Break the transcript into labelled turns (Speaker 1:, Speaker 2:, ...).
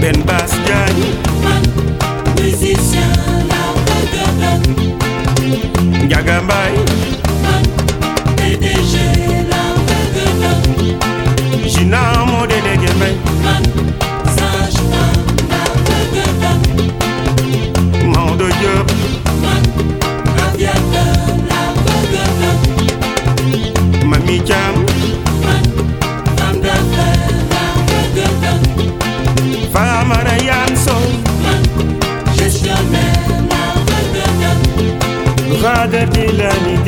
Speaker 1: Ben Bass mi jam Farmer Janso
Speaker 2: Gestionnaire
Speaker 1: Gade Dilani